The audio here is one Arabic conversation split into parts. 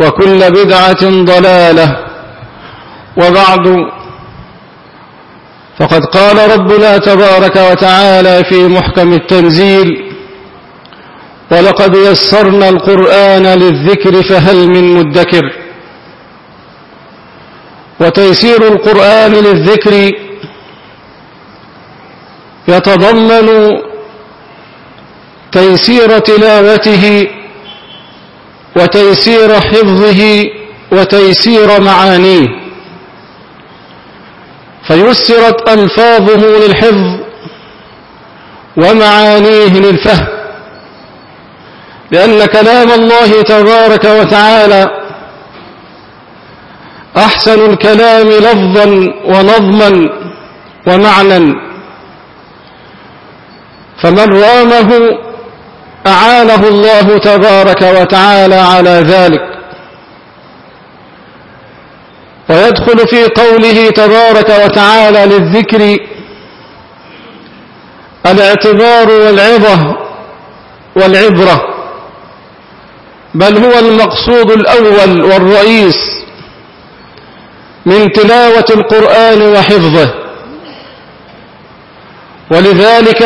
وكل بدعة ضلالة. وبعد فقد قال ربنا تبارك وتعالى في محكم التنزيل ولقد يسرنا القرآن للذكر فهل من مدكر. وتيسير القرآن للذكر يتضمن تيسير تلاوته وتيسير حفظه وتيسير معانيه. فيسرت ألفاظه للحفظ ومعانيه للفهم. لأن كلام الله تبارك وتعالى أحسن الكلام لفظا ونظما ومعنى فمن رامه أعانه الله تبارك وتعالى على ذلك. ويدخل في قوله تبارك وتعالى للذكر الاعتبار والعظة والعبرة بل هو المقصود الأول والرئيس من تلاوة القرآن وحفظه. ولذلك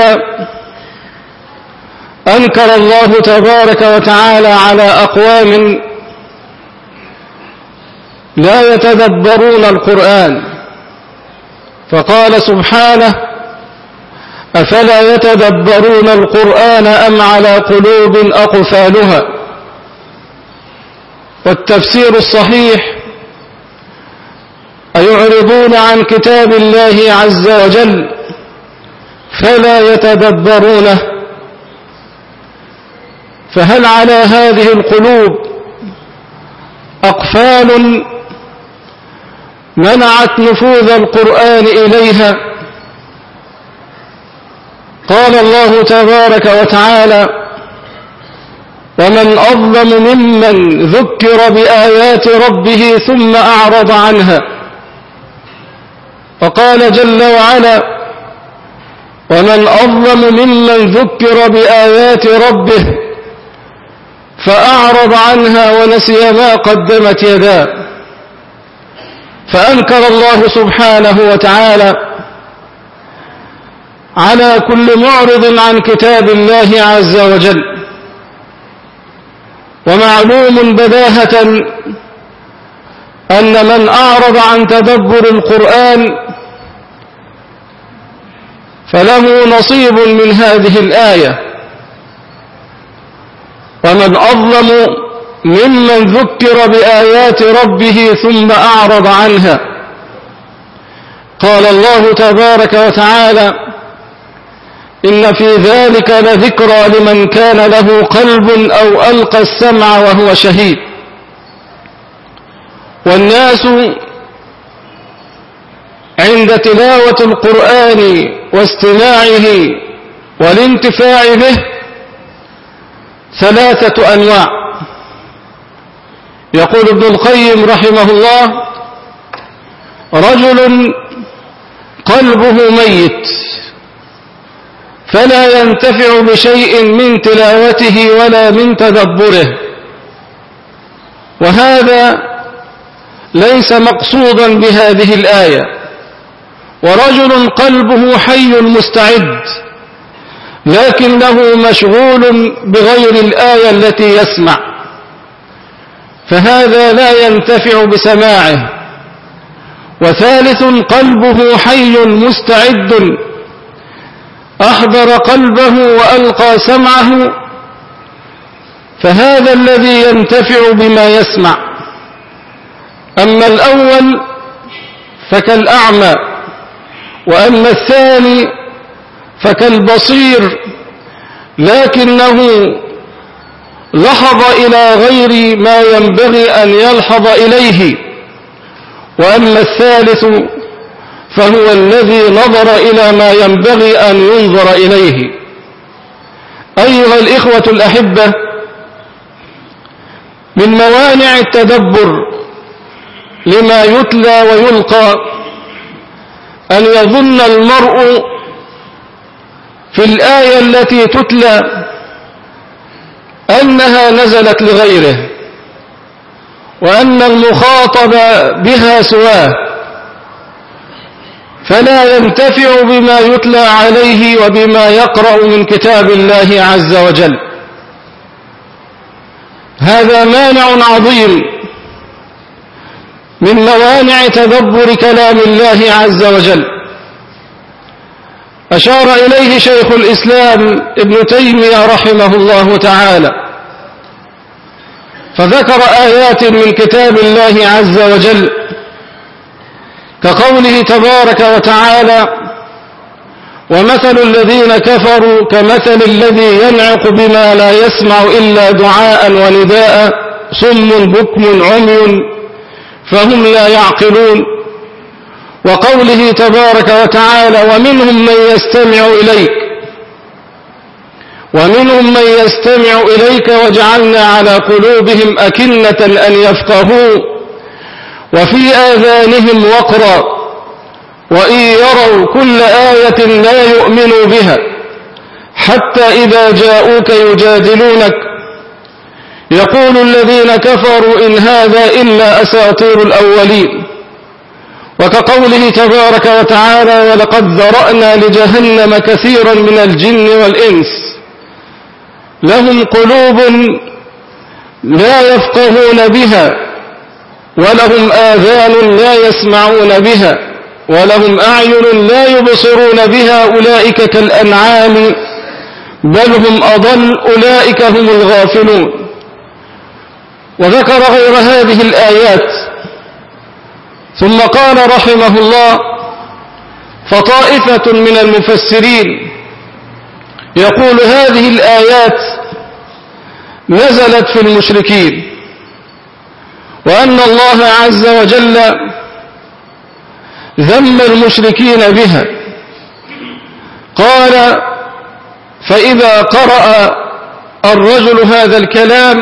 أنكر الله تبارك وتعالى على أقوام لا يتدبرون القرآن. فقال سبحانه أفلا يتدبرون القرآن أم على قلوب أقفالها؟ والتفسير الصحيح أيعرضون عن كتاب الله عز وجل فلا يتدبرونه. فهل على هذه القلوب أقفال منعت نفوذ القرآن إليها؟ قال الله تبارك وتعالى ومن أظلم ممن ذكر بآيات ربه ثم أعرض عنها. وقال جل وعلا ومن أظلم ممن ذكر بآيات ربه فأعرض عنها ونسي ما قدمت يداه. فأنكر الله سبحانه وتعالى على كل معرض عن كتاب الله عز وجل. ومعلوم بداهة أن من أعرض عن تدبر القرآن فله نصيب من هذه الآية. ومن أظلم ممن ذكر بآيات ربه ثم أعرض عنها. قال الله تبارك وتعالى إن في ذلك لذكرى لمن كان له قلب أو ألقى السمع وهو شهيد. والناس عند تلاوة القرآن واستماعه والانتفاع به ثلاثة أنواع. يقول ابن القيم رحمه الله رجل قلبه ميت فلا ينتفع بشيء من تلاوته ولا من تدبره. وهذا ليس مقصودا بهذه الآية. ورجل قلبه حي مستعد. لكنه مشغول بغير الآية التي يسمع. فهذا لا ينتفع بسماعه. وثالث قلبه حي مستعد. أحضر قلبه وألقى سمعه. فهذا الذي ينتفع بما يسمع. أما الأول فكالأعمى وأما الثاني فكالبصير لكنه لحظ إلى غير ما ينبغي أن يلحظ إليه. وأما الثالث فهو الذي نظر إلى ما ينبغي أن ينظر إليه. أيها الإخوة الأحبة من موانع التدبر لما يتلى ويلقى أن يظن المرء في الآية التي تتلى أنها نزلت لغيره وأن المخاطب بها سواه فلا ينتفع بما يتلى عليه وبما يقرأ من كتاب الله عز وجل. هذا مانع عظيم من موانع تدبر كلام الله عز وجل. أشار إليه شيخ الإسلام ابن تيمية رحمه الله تعالى. فذكر آيات من كتاب الله عز وجل كقوله تبارك وتعالى ومثل الذين كفروا كمثل الذي ينعق بما لا يسمع إلا دعاء ونداء صم بكم عمي فهم لا يعقلون. وقوله تبارك وتعالى ومنهم من يستمع إليك. ومنهم من يستمع إليك وجعلنا على قلوبهم أكنة أن يفقهوا وفي آذانهم وقرا وإن يروا كل آية لا يؤمنوا بها حتى إذا جاءوك يجادلونك. يقول الذين كفروا إن هذا إلا أساطير الأولين. وكقوله تبارك وتعالى ولقد ذرأنا لجهنم كثيرا من الجن والإنس لهم قلوب لا يفقهون بها ولهم آذان لا يسمعون بها ولهم أعين لا يبصرون بها أولئك كالأنعام بل هم أضل أولئك هم الغافلون. وذكر غير هذه الآيات ثم قال رحمه الله فطائفة من المفسرين يقول هذه الآيات نزلت في المشركين وأن الله عز وجل ذم المشركين بها. قال فإذا قرأ الرجل هذا الكلام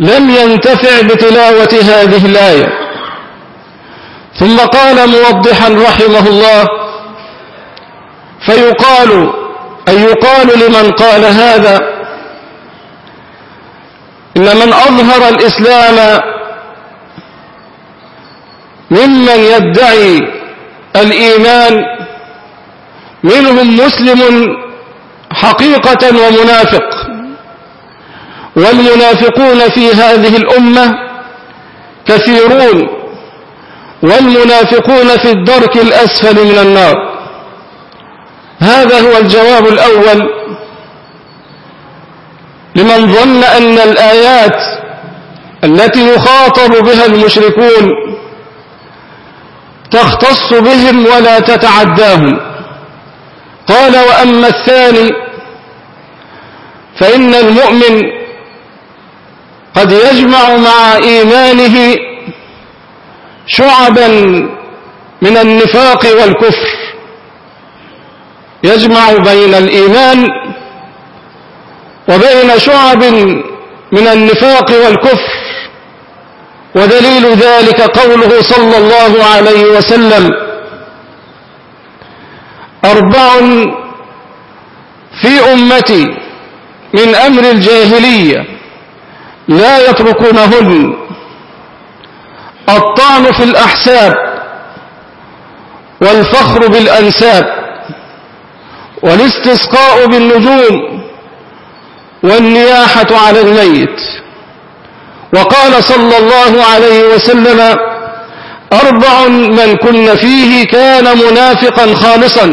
لم ينتفع بتلاوة هذه الآية. ثم قال موضحا رحمه الله فيقال أي يقال لمن قال هذا إن من أظهر الإسلام ممن يدعي الإيمان منهم مسلم حقيقة ومنافق والمنافقون في هذه الأمة كثيرون. والمنافقون في الدرك الأسفل من النار. هذا هو الجواب الأول لمن ظن أن الآيات التي يخاطب بها المشركون تختص بهم ولا تتعداهم. قال وأما الثاني فإن المؤمن قد يجمع مع إيمانه شعبا من النفاق والكفر. يجمع بين الإيمان وبين شعب من النفاق والكفر. ودليل ذلك قوله صلى الله عليه وسلم أربع في أمتي من أمر الجاهلية لا يتركونهن الطعن في الأحساب والفخر بالأنساب والاستسقاء بالنجوم والنياحة على الميت. وقال صلى الله عليه وسلم أربع من كن فيه كان منافقا خالصا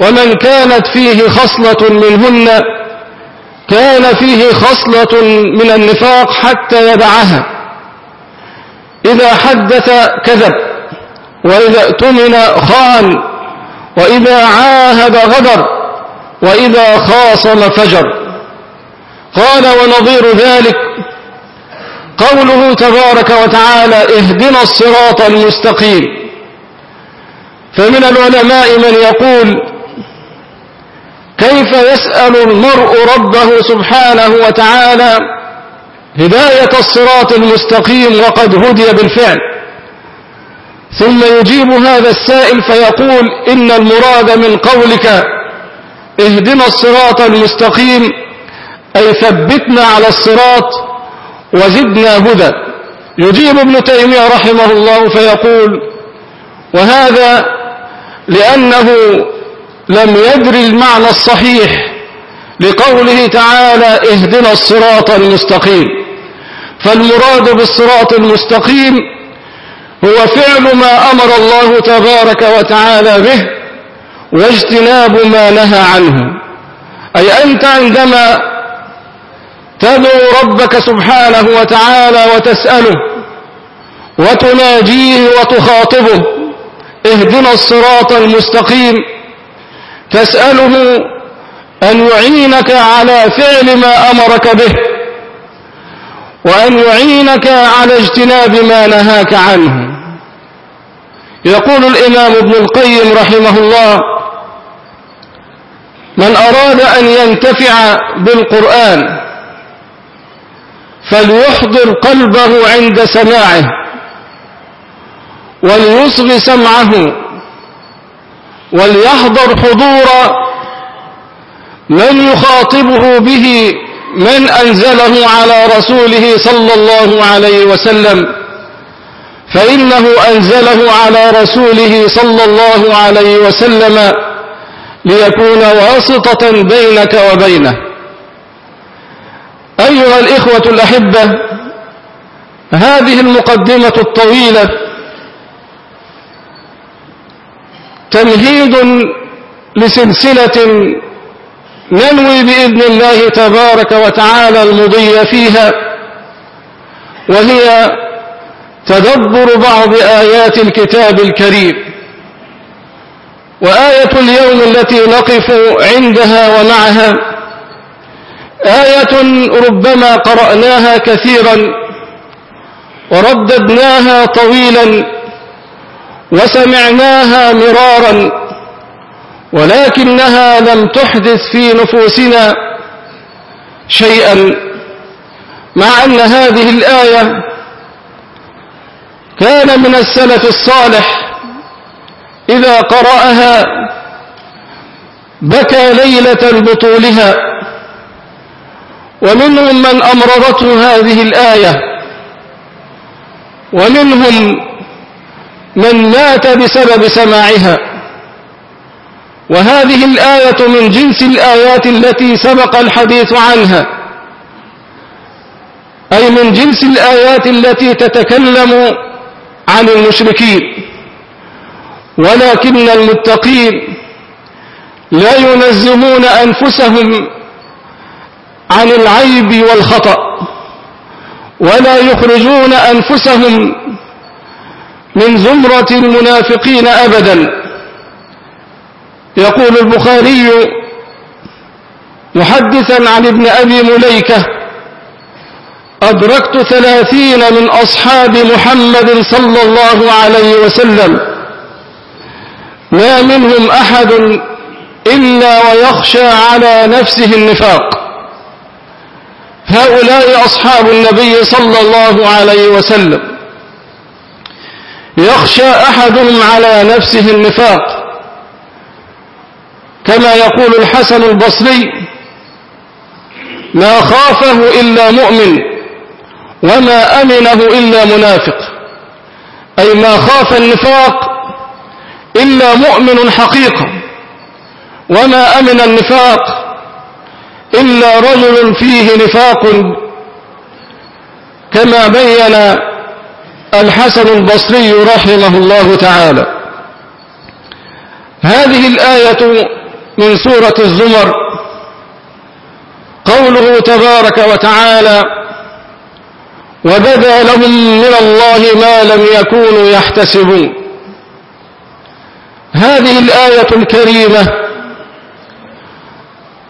ومن كانت فيه خصلة منهن كان فيه خصلة من النفاق حتى يدعها. إذا حدث كذب وإذا اؤتمن خان وإذا عاهد غدر وإذا خاصم فجر. قال ونظير ذلك قوله تبارك وتعالى اهدنا الصراط المستقيم. فمن العلماء من يقول كيف يسأل المرء ربه سبحانه وتعالى هداية الصراط المستقيم وقد هدي بالفعل. ثم يجيب هذا السائل فيقول إن المراد من قولك اهدنا الصراط المستقيم أي ثبتنا على الصراط وزدنا هدى. يجيب ابن تيمية رحمه الله فيقول وهذا لأنه لم يدري المعنى الصحيح لقوله تعالى اهدنا الصراط المستقيم. فالمراد بالصراط المستقيم هو فعل ما أمر الله تبارك وتعالى به واجتناب ما نهى عنه. أي أنت عندما تدعو ربك سبحانه وتعالى وتسأله وتناجيه وتخاطبه اهدنا الصراط المستقيم تسأله أن يعينك على فعل ما أمرك به وأن يعينك على اجتناب ما نهاك عنه. يقول الإمام ابن القيم رحمه الله من أراد أن ينتفع بالقرآن فليحضر قلبه عند سماعه وليصغ سمعه وليحضر حضور من يخاطبه به من أنزله على رسوله صلى الله عليه وسلم فإنه أنزله على رسوله صلى الله عليه وسلم ليكون واسطة بينك وبينه. أيها الإخوة الأحبة هذه المقدمة الطويلة تمهيد لسلسلة ننوي بإذن الله تبارك وتعالى المضي فيها وهي تدبر بعض آيات الكتاب الكريم وآية اليوم التي نقف عندها ومعها آية ربما قرأناها كثيرا ورددناها طويلا وسمعناها مرارا ولكنها لم تحدث في نفوسنا شيئا مع أن هذه الآية كان من السلف الصالح. إذا قرأها بكى ليلة بطولها. ومنهم من أمرضته هذه الآية. ومنهم من مات بسبب سماعها. وهذه الآية من جنس الآيات التي سبق الحديث عنها. أي من جنس الآيات التي تتكلم عن المشركين. ولكن المتقين لا ينزهون أنفسهم عن العيب والخطأ ولا يخرجون أنفسهم من زمرة المنافقين أبدا. يقول البخاري محدثا عن ابن أبي مليكة أدركت ثلاثين من أصحاب محمد صلى الله عليه وسلم. ما منهم أحد إلا ويخشى على نفسه النفاق. هؤلاء أصحاب النبي صلى الله عليه وسلم. يخشى أحدهم على نفسه النفاق. كما يقول الحسن البصري ما خافه إلا مؤمن وما أمنه إلا منافق. أي ما خاف النفاق إلا مؤمن حقيقة وما أمن النفاق إلا رجل فيه نفاق. كما بين الحسن البصري رحمه الله تعالى. هذه الآية من سورة الزمر. قوله تبارك وتعالى وبدأ لهم من الله ما لم يكونوا يحتسبون. هذه الآية الكريمة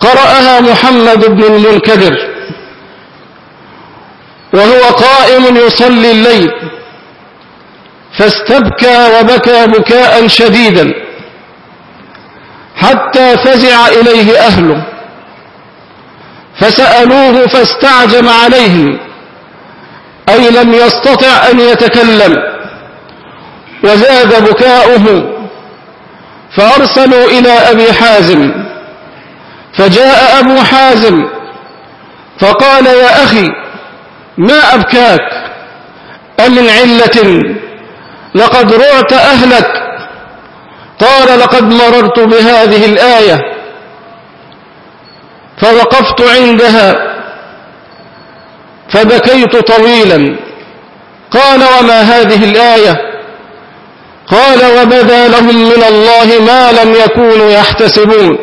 قرأها محمد بن المنكدر وهو قائم يصلي الليل فاستبكى وبكى بكاء شديدا. حتى فزع إليه أهله فسألوه فاستعجم عليهم أي لم يستطع أن يتكلم. وزاد بكاؤه. فأرسلوا إلى أبي حازم. فجاء أبو حازم. فقال يا أخي ما أبكاك؟ أمن علة؟ لقد رعت أهلك. قال لقد مررت بهذه الآية فوقفت عندها فبكيت طويلا. قال وما هذه الآية؟ قال وبدا لهم من الله ما لم يكونوا يحتسبون.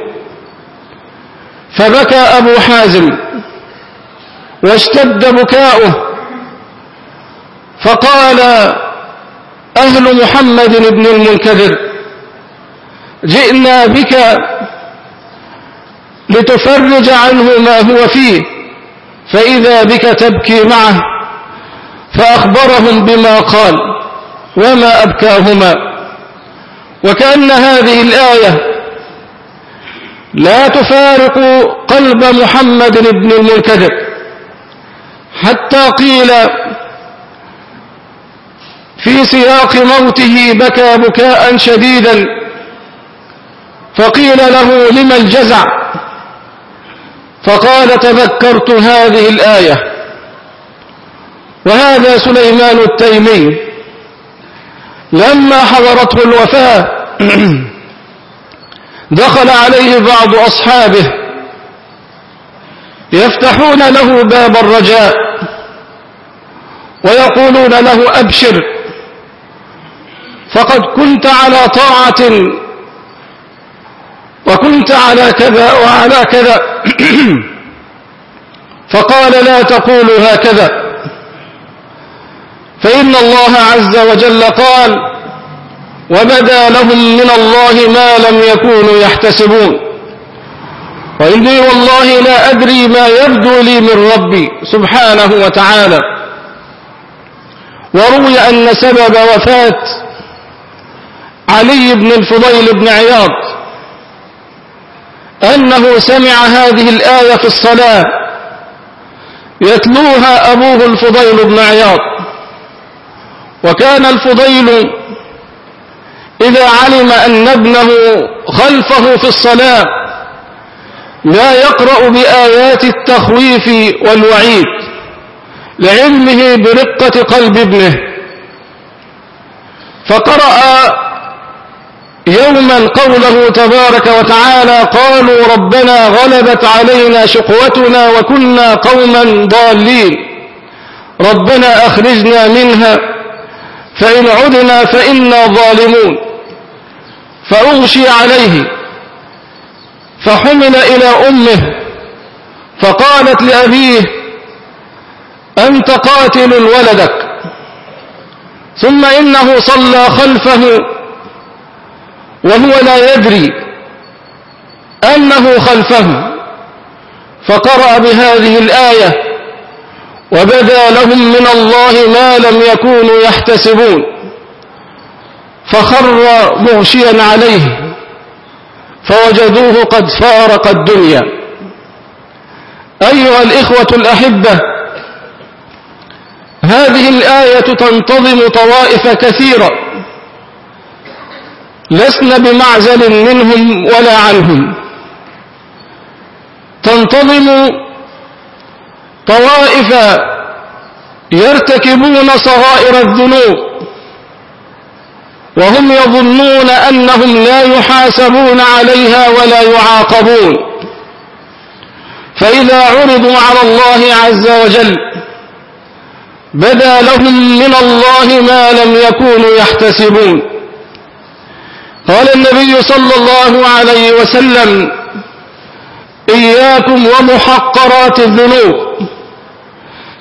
فبكى أبو حازم واشتد بكاؤه. فقال أهل محمد بن المنكدر جئنا بك لتفرج عنه ما هو فيه فإذا بك تبكي معه فأخبرهم بما قال وما أبكاهما. وكأن هذه الآية لا تفارق قلب محمد بن المنكدر. حتى قيل في سياق موته بكى بكاء شديدا فقيل له لما الجزع؟ فقال تذكرت هذه الآية. وهذا سليمان التيمي. لما حضرته الوفاة دخل عليه بعض أصحابه يفتحون له باب الرجاء ويقولون له أبشر فقد كنت على طاعة وكنت على كذا وعلى كذا. فقال لا تقولوا هكذا. فإن الله عز وجل قال وبدا لهم من الله ما لم يكونوا يحتسبون. وإني والله لا أدري ما يبدو لي من ربي سبحانه وتعالى. وروي أن سبب وفاة علي بن الفضيل بن عياض. أنه سمع هذه الآية في الصلاة. يتلوها أبوه الفضيل بن عياض. وكان الفضيل إذا علم أن ابنه خلفه في الصلاة لا يقرأ بآيات التخويف والوعيد لعلمه برقة قلب ابنه. فقرأ يوما قوله تبارك وتعالى قالوا ربنا غلبت علينا شقوتنا وكنا قوما ضالين. ربنا أخرجنا منها فإن عدنا فإنا ظالمون. فأغشي عليه فحمل إلى أمه فقالت لأبيه أنت قاتل ولدك. ثم إنه صلى خلفه وهو لا يدري أنه خلفه فقرأ بهذه الآية وبدا لهم من الله ما لم يكونوا يحتسبون فخر مغشيا عليه فوجدوه قد فارق الدنيا. أيها الإخوة الأحبة هذه الآية تنتظم طوائف كثيرة لسن بمعزل منهم ولا عنهم. تنتظم طوائف يرتكبون صغائر الذنوب وهم يظنون أنهم لا يحاسبون عليها ولا يعاقبون. فإذا عرضوا على الله عز وجل بدا لهم من الله ما لم يكونوا يحتسبون. قال النبي صلى الله عليه وسلم إياكم ومحقرات الذنوب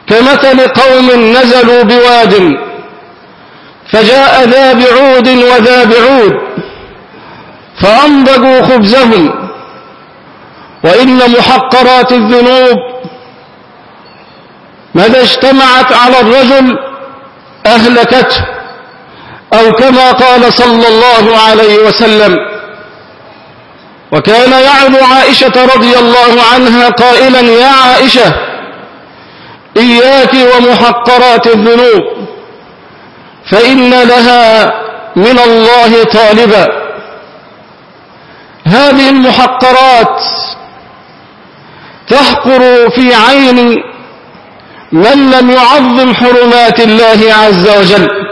كمثل قوم نزلوا بواد فجاء ذا بعود وذا بعود فأنضجوا خبزهم وإن محقرات الذنوب ماذا اجتمعت على الرجل أهلكته. أو كما قال صلى الله عليه وسلم وكان يعظ عائشة رضي الله عنها قائلا يا عائشة إياك ومحقرات الذنوب فإن لها من الله طالبا. هذه المحقرات تحقر في عين من لم يعظم حرمات الله عز وجل.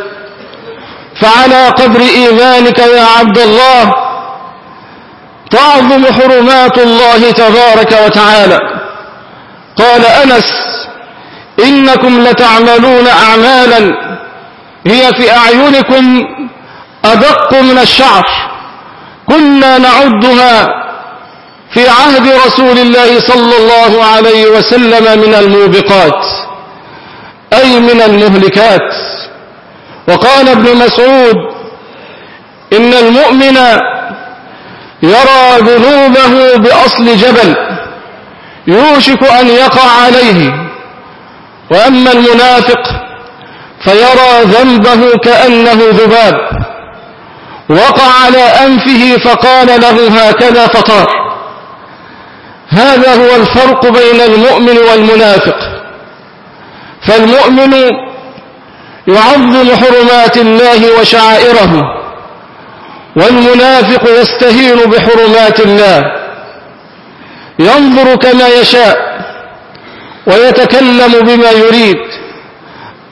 فعلى قدر إيمانك يا عبد الله تعظم حرمات الله تبارك وتعالى. قال أنس إنكم لتعملون أعمالا هي في أعينكم أدق من الشعر كنا نعدها في عهد رسول الله صلى الله عليه وسلم من الموبقات أي من المهلكات. وقال ابن مسعود إن المؤمن يرى ذنوبه بأصل جبل يوشك أن يقع عليه وأما المنافق فيرى ذنبه كأنه ذباب وقع على أنفه فقال له هكذا فطار. هذا هو الفرق بين المؤمن والمنافق. فالمؤمن يعظم حرمات الله وشعائره والمنافق يستهين بحرمات الله. ينظر كما يشاء ويتكلم بما يريد.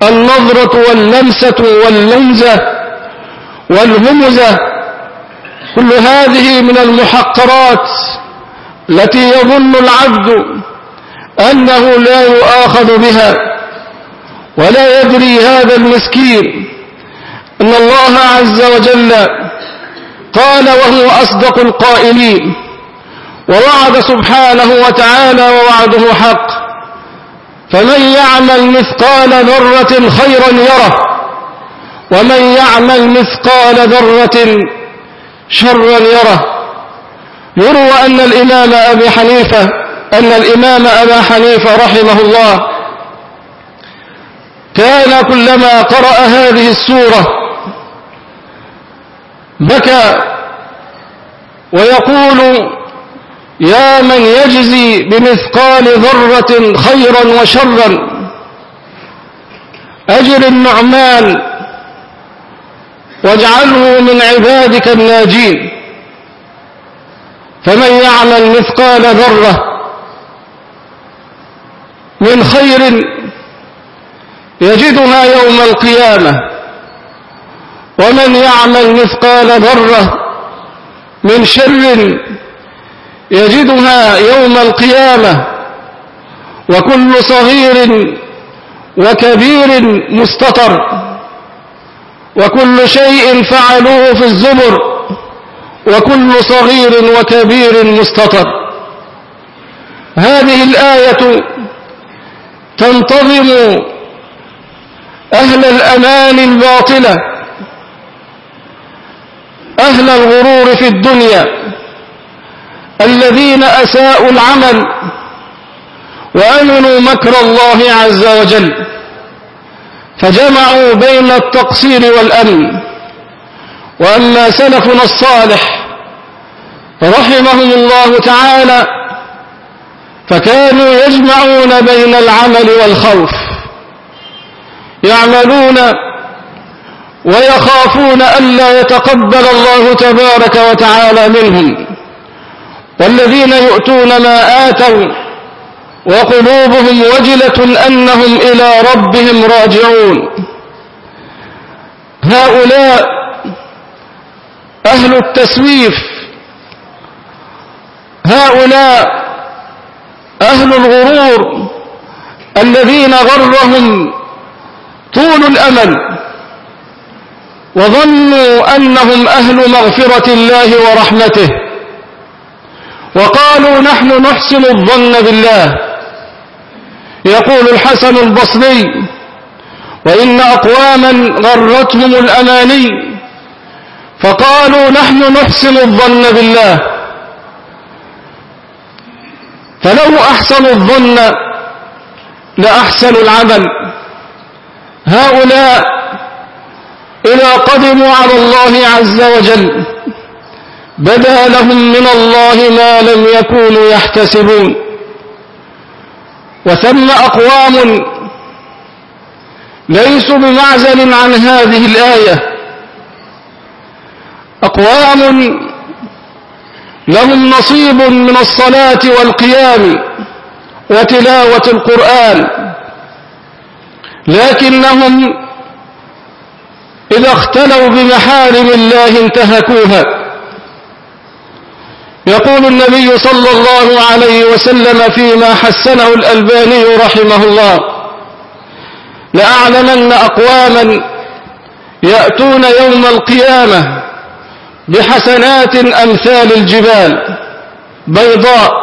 النظرة واللمسة واللمزة والهمزة كل هذه من المحقرات التي يظن العبد أنه لا يؤاخذ بها. ولا يدري هذا المسكين أن الله عز وجل قال وهو أصدق القائلين ووعد سبحانه وتعالى ووعده حق فمن يعمل مثقال ذرة خيرا يره ومن يعمل مثقال ذرة شرا يره يروى أن الإمام أبي حنيفة أن الإمام أبا حنيفة رحمه الله كان كلما قرأ هذه السورة بكى ويقول يا من يجزي بمثقال ذرة خيرا وشرا أجر النعمان واجعله من عبادك الناجين فمن يعمل مثقال ذرة من خير يجدها يوم القيامة. ومن يعمل مثقال ذرة من شر يجدها يوم القيامة. وكل صغير وكبير مستطر. وكل شيء فعلوه في الزبر. وكل صغير وكبير مستطر. هذه الآية تنتظم أهل الأمان الباطلة. أهل الغرور في الدنيا. الذين أساءوا العمل وأمنوا مكر الله عز وجل. فجمعوا بين التقصير والأمن. وأما سلفنا الصالح رحمهم الله تعالى فكانوا يجمعون بين العمل والخوف. يعملون ويخافون ألا يتقبل الله تبارك وتعالى منهم. والذين يؤتون ما آتوا وقلوبهم وجلة أنهم إلى ربهم راجعون. هؤلاء أهل التسويف. هؤلاء أهل الغرور الذين غرهم طول الأمل. وظنوا أنهم أهل مغفرة الله ورحمته. وقالوا نحن نحسن الظن بالله. يقول الحسن البصري وإن أقواما غرتهم الأماني. فقالوا نحن نحسن الظن بالله. فلو أحسنوا الظن لأحسنوا العمل. هؤلاء إذا قدموا على الله عز وجل بدا لهم من الله ما لم يكونوا يحتسبون. وثم أقوام ليسوا بمعزل عن هذه الآية. أقوام لهم نصيب من الصلاة والقيام وتلاوة القرآن. لكنهم إذا اختلوا بمحارم الله انتهكوها. يقول النبي صلى الله عليه وسلم فيما حسنه الألباني رحمه الله لأعلمن أقواما يأتون يوم القيامة بحسنات أمثال الجبال بيضاء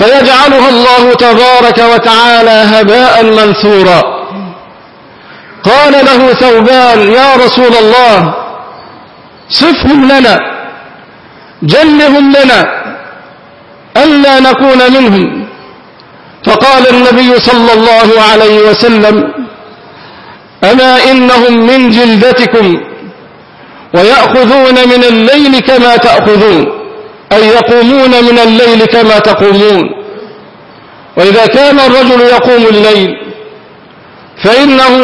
فيجعلها الله تبارك وتعالى هباء منثورا. قال له ثوبان يا رسول الله صفهم لنا جلهم لنا ألا نكون منهم. فقال النبي صلى الله عليه وسلم أما إنهم من جلدتكم ويأخذون من الليل كما تأخذون. أي يقومون من الليل كما تقومون. وإذا كان الرجل يقوم الليل فإنه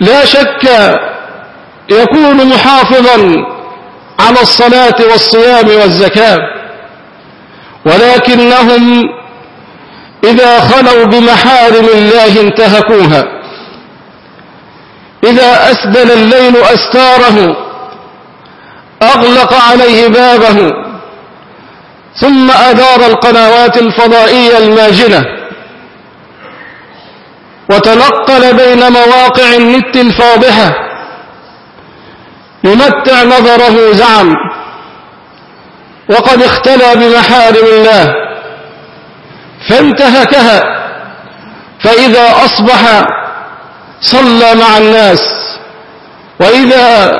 لا شك يكون محافظا على الصلاة والصيام والزكاة. ولكنهم إذا خلوا بمحارم الله انتهكوها. إذا أسدل الليل أستاره أغلق عليه بابه ثم أدار القنوات الفضائية الماجنة وتنقل بين مواقع النت الفاضحة يمتع نظره زعم وقد اختلى بمحارم الله فانتهكها فإذا أصبح صلى مع الناس وإذا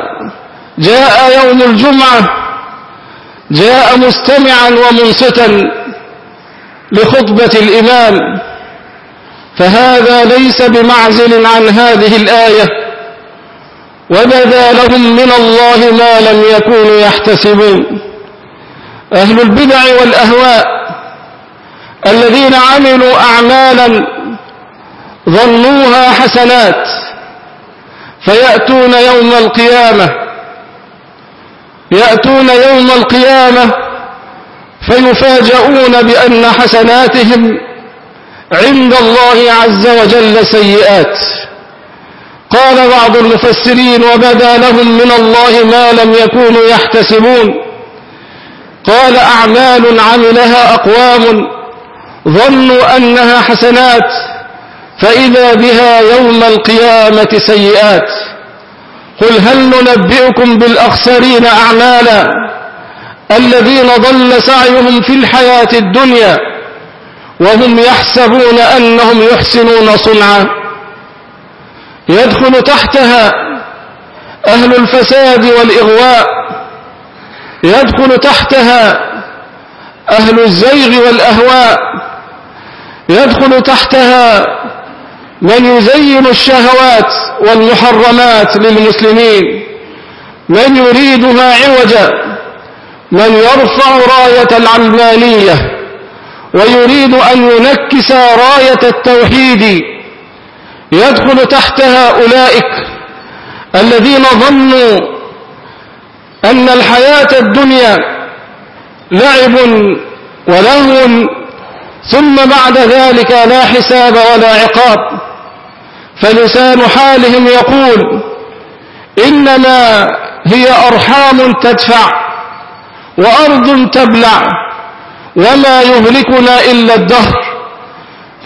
جاء يوم الجمعة جاء مستمعا ومنصتا لخطبة الإمام. فهذا ليس بمعزل عن هذه الآية. وبدا لهم من الله ما لم يكونوا يحتسبون. أهل البدع والأهواء الذين عملوا أعمالا ظنوها حسنات فيأتون يوم القيامة. يأتون يوم القيامة فيفاجؤون بأن حسناتهم عند الله عز وجل سيئات. قال بعض المفسرين وبدا لهم من الله ما لم يكونوا يحتسبون قال أعمال عملها أقوام ظنوا أنها حسنات فإذا بها يوم القيامة سيئات قل هل ننبئكم بالأخسرين أعمالا الذين ضل سعيهم في الحياة الدنيا وهم يحسبون أنهم يحسنون صنعا يدخل تحتها أهل الفساد والإغواء يدخل تحتها أهل الزيغ والأهواء يدخل تحتها من يزين الشهوات والمحرمات للمسلمين من يريدها عوجا من يرفع راية العلمانية ويريد أن ينكس راية التوحيد يدخل تحتها أولئك الذين ظنوا أن الحياة الدنيا لعب ولهو ثم بعد ذلك لا حساب ولا عقاب. فلسان حالهم يقول إنما هي أرحام تدفع وأرض تبلع وما يهلكنا إلا الدهر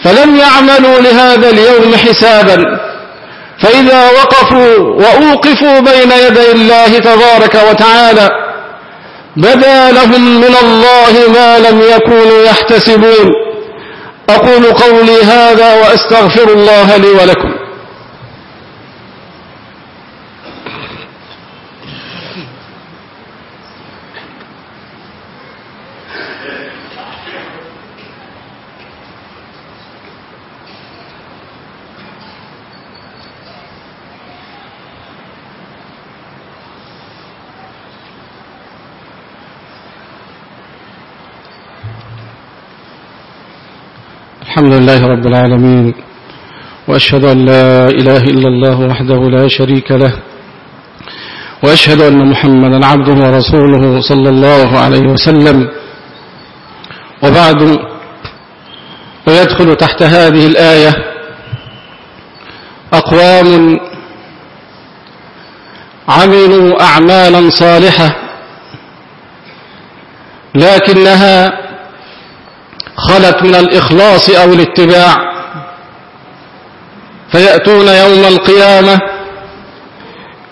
فلم يعملوا لهذا اليوم حسابا فإذا وقفوا وأوقفوا بين يدي الله تبارك وتعالى بدا لهم من الله ما لم يكونوا يحتسبون أقول قولي هذا وأستغفر الله لي ولكم الحمد لله رب العالمين وأشهد أن لا إله إلا الله وحده لا شريك له وأشهد أن محمدا عبده ورسوله صلى الله عليه وسلم. وبعد ويدخل تحت هذه الآية أقوام عملوا أعمالا صالحة لكنها خلت من الإخلاص أو الاتباع. فيأتون يوم القيامة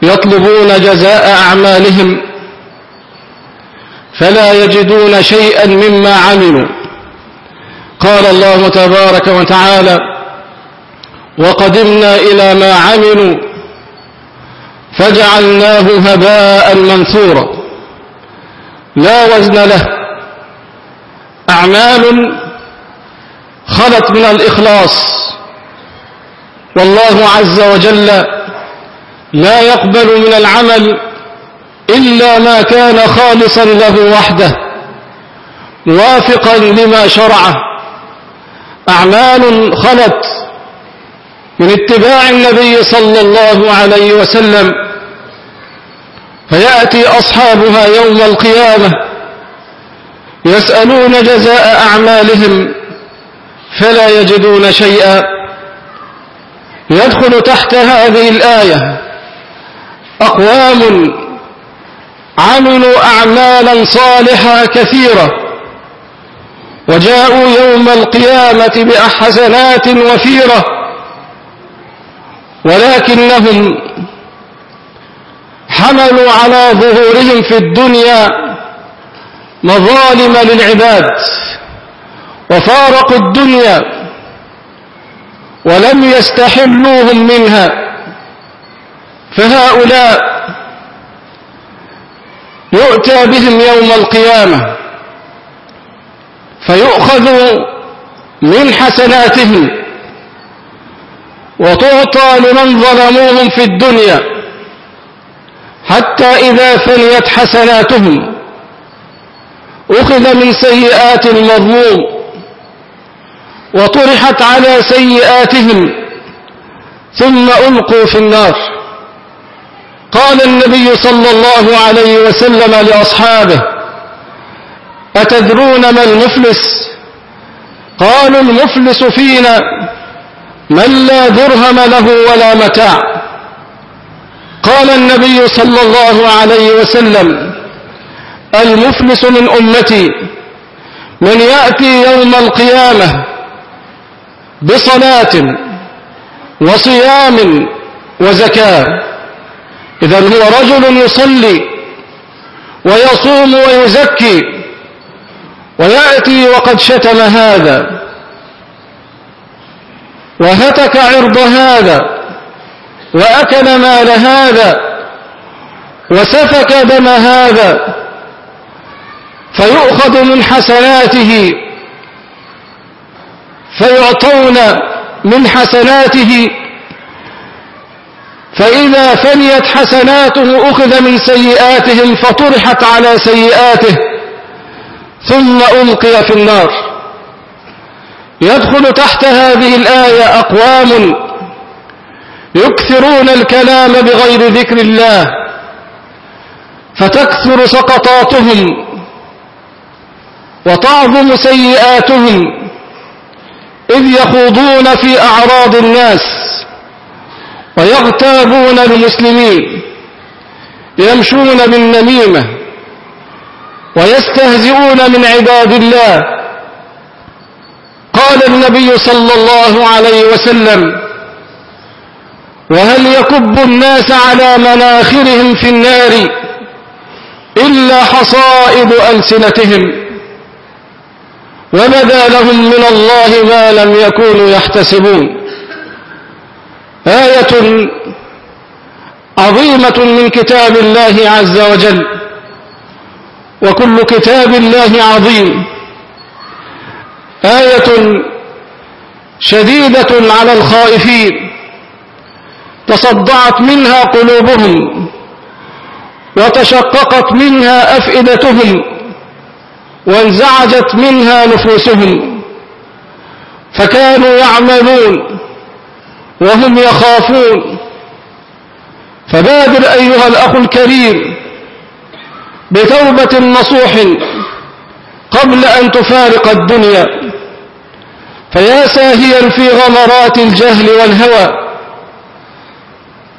يطلبون جزاء أعمالهم. فلا يجدون شيئا مما عملوا. قال الله تبارك وتعالى وقدمنا إلى ما عملوا. فجعلناه هباء منثورا. لا وزن له. أعمال خلت من الإخلاص. والله عز وجل لا يقبل من العمل إلا ما كان خالصا له وحده موافقا لما شرعه. أعمال خلت من اتباع النبي صلى الله عليه وسلم فيأتي أصحابها يوم القيامة. يسألون جزاء أعمالهم فلا يجدون شيئا. يدخل تحت هذه الآية أقوام عملوا أعمالا صالحة كثيرة وجاءوا يوم القيامة بأحسنات وفيرة ولكنهم حملوا على ظهورهم في الدنيا مظالم للعباد وفارقوا الدنيا ولم يستحلوهم منها فهؤلاء يؤتى بهم يوم القيامة فيؤخذ من حسناتهم وتعطى لمن ظلموهم في الدنيا حتى إذا فنيت حسناتهم أخذ من سيئات المظلوم وطرحت على سيئاتهم ثم ألقوا في النار. قال النبي صلى الله عليه وسلم لأصحابه أتدرون ما المفلس؟ قالوا المفلس فينا من لا درهم له ولا متاع. قال النبي صلى الله عليه وسلم المفلس من أمتي من يأتي يوم القيامة بصلاة وصيام وزكاة. إذا هو رجل يصلي ويصوم ويزكي ويأتي وقد شتم هذا وهتك عرض هذا وأكل مال هذا وسفك دم هذا فيؤخذ من حسناته فيعطون من حسناته. فإذا فنيت حسناته أخذ من سيئاتهم فطرحت على سيئاته ثم ألقي في النار. يدخل تحت هذه الآية أقوام يكثرون الكلام بغير ذكر الله فتكثر سقطاتهم. وتعظم سيئاتهم إذ يخوضون في أعراض الناس ويغتابون المسلمين يمشون بالنميمة ويستهزئون من عباد الله قال النبي صلى الله عليه وسلم وهل يكب الناس على مناخرهم في النار إلا حصائد ألسنتهم وبدا لهم من الله ما لم يكونوا يحتسبون. آية عظيمة من كتاب الله عز وجل. وكل كتاب الله عظيم. آية شديدة على الخائفين. تصدعت منها قلوبهم وتشققت منها أفئدتهم. وانزعجت منها نفوسهم فكانوا يعملون وهم يخافون فبادر أيها الأخ الكريم بتوبة نصوح قبل أن تفارق الدنيا فيا ساهيا في غمرات الجهل والهوى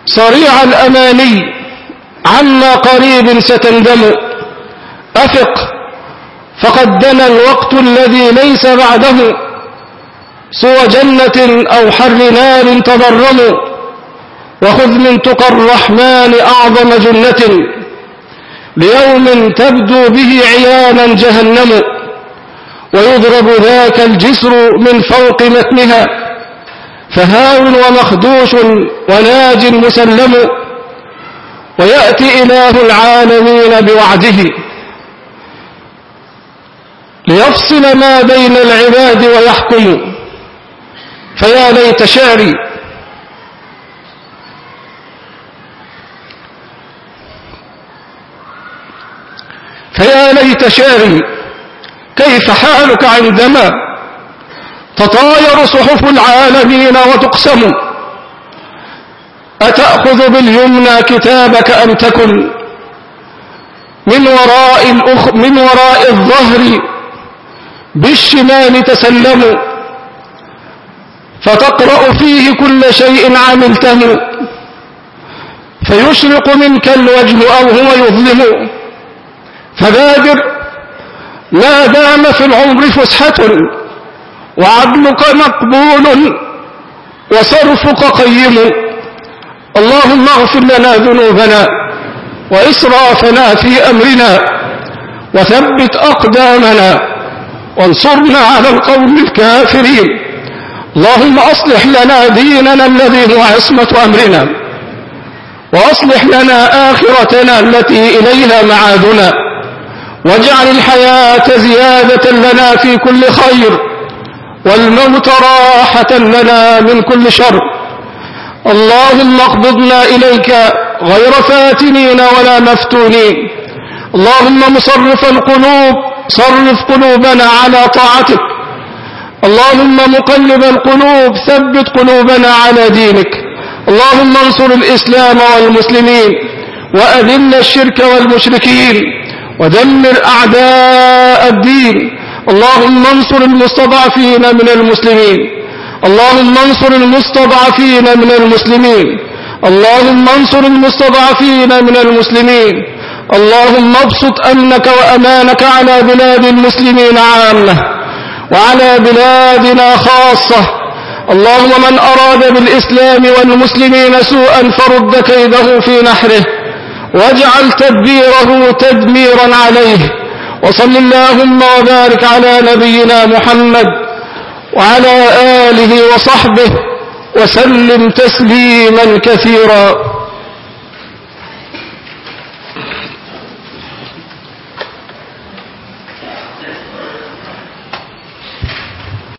صريع الأماني عما قريب ستندم أفق فقد دنا الوقت الذي ليس بعده سوى جنة أو حر نار تضرموا وخذ من تقى الرحمن أعظم جنة ليوم تبدو به عيانا جهنم ويضرب ذاك الجسر من فوق متنها فهاو ومخدوش وناج مسلم ويأتي إله العالمين بوعده ليفصل ما بين العباد ويحكم. فيا ليت شعري. فيا ليت شعري. كيف حالك عندما تطاير صحف العالمين وتقسم؟ أتأخذ باليمنى كتابك أم تكن؟ من وراء, الأخ من وراء الظهر بالشمال تسلم فتقرأ فيه كل شيء عملته فيشرق منك الوجه أو هو يظلم فبادر ما دام في العمر فسحة وعدلك مقبول وصرفك قيم اللهم اغفر لنا ذنوبنا وإسرافنا في أمرنا وثبت أقدامنا وانصرنا على القوم الكافرين. اللهم أصلح لنا ديننا الذي هو عصمة أمرنا وأصلح لنا آخرتنا التي إليها معادنا واجعل الحياة زيادة لنا في كل خير والموت راحة لنا من كل شر. اللهم اقبضنا إليك غير فاتنين ولا مفتونين. اللهم مصرف القلوب صرف قلوبنا على طاعتك. اللهم مقلب القلوب ثبت قلوبنا على دينك. اللهم انصر الإسلام والمسلمين وأذل الشرك والمشركين ودمر أعداء الدين. اللهم انصر المستضعفين من المسلمين. اللهم انصر المستضعفين من المسلمين. اللهم انصر المستضعفين من المسلمين. اللهم ابسط أمنك وأمانك على بلاد المسلمين عامة وعلى بلادنا خاصة. اللهم من أراد بالإسلام والمسلمين سوءا فرد كيده في نحره واجعل تدبيره تدميرا عليه. وصل اللهم وبارك على نبينا محمد وعلى آله وصحبه وسلم تسليما كثيرا.